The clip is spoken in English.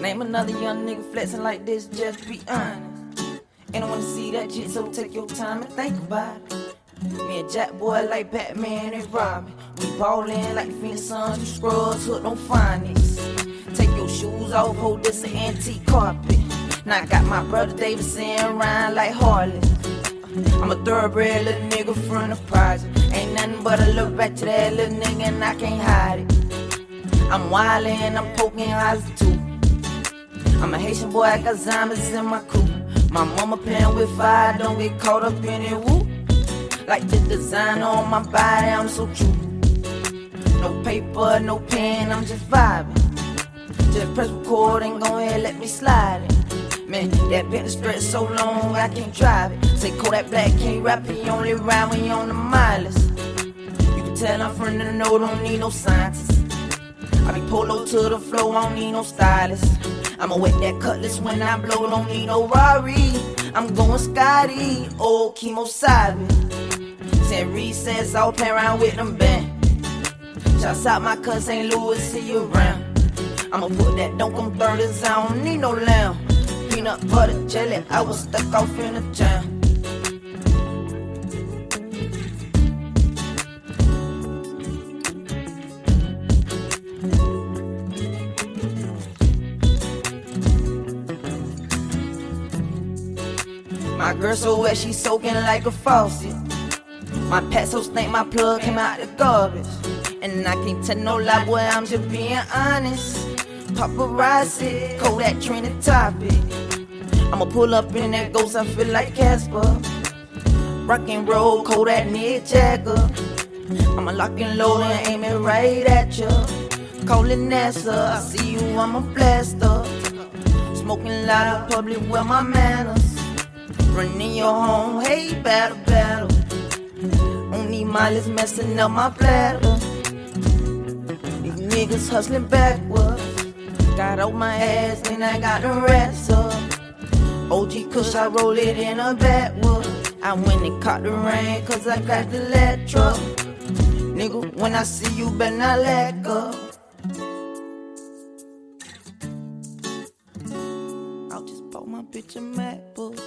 Name another young nigga flexing like this, just be honest. And I wanna see that shit, so take your time and think about it. Me and Jack Boy like Batman and Robin. We ballin' like Phoenix Suns, you scrubs, hooked on finest. Take your shoes off, hold this an antique carpet. Now I got my brother Davidson rhyme like Harlan. I'm a thoroughbred little nigga from the project. Ain't nothing but a look back to that little nigga and I can't hide it. I'm wildin', I'm poking eyes too. I'm a Haitian boy, I got zombies in my crew. My mama playing with fire, don't get caught up in it, woo. Like the design on my body, I'm so true. No paper, no pen, I'm just vibing. Just press record and go ahead, let me slide it. Man, that been stretch so long, I can't drive it. Say Kodak Black can't rap, he only ride when he on the mileage. You can tell I'm from the know, don't need no scientists. I be polo to the flow, I don't need no stylist. I'ma wet that cutlass when I blow, don't need no Rari. I'm going Scotty, old Kemosabe. Said recess, I'll play around with them band. Shouts out my cousin. Louis, see you around. I'ma put that don't come 30s, I don't need no lamb. Peanut butter jelly, I was stuck off in the jam. My girl so wet, she soaking like a faucet. My pet so stink, my plug came out the garbage. And I can't tell no lie, boy, I'm just being honest. Paparazzi, Kodak trending topic. I'ma pull up in that ghost, I feel like Casper. Rock and roll, Kodak Mick Jagger. I'ma lock and load and aim it right at ya. Calling NASA, I see you, I'm a blaster. Smoking loud public with my manners. Running your home, hey, battle, battle. Only mileage messing up my bladder. These niggas hustling backwards. Got out my ass, then I got the rest up. OG Kush, I roll it in a backwood. I went and caught the rain, cause I got the truck. Nigga, when I see you, better not let go. I'll just bought my bitch a MacBook.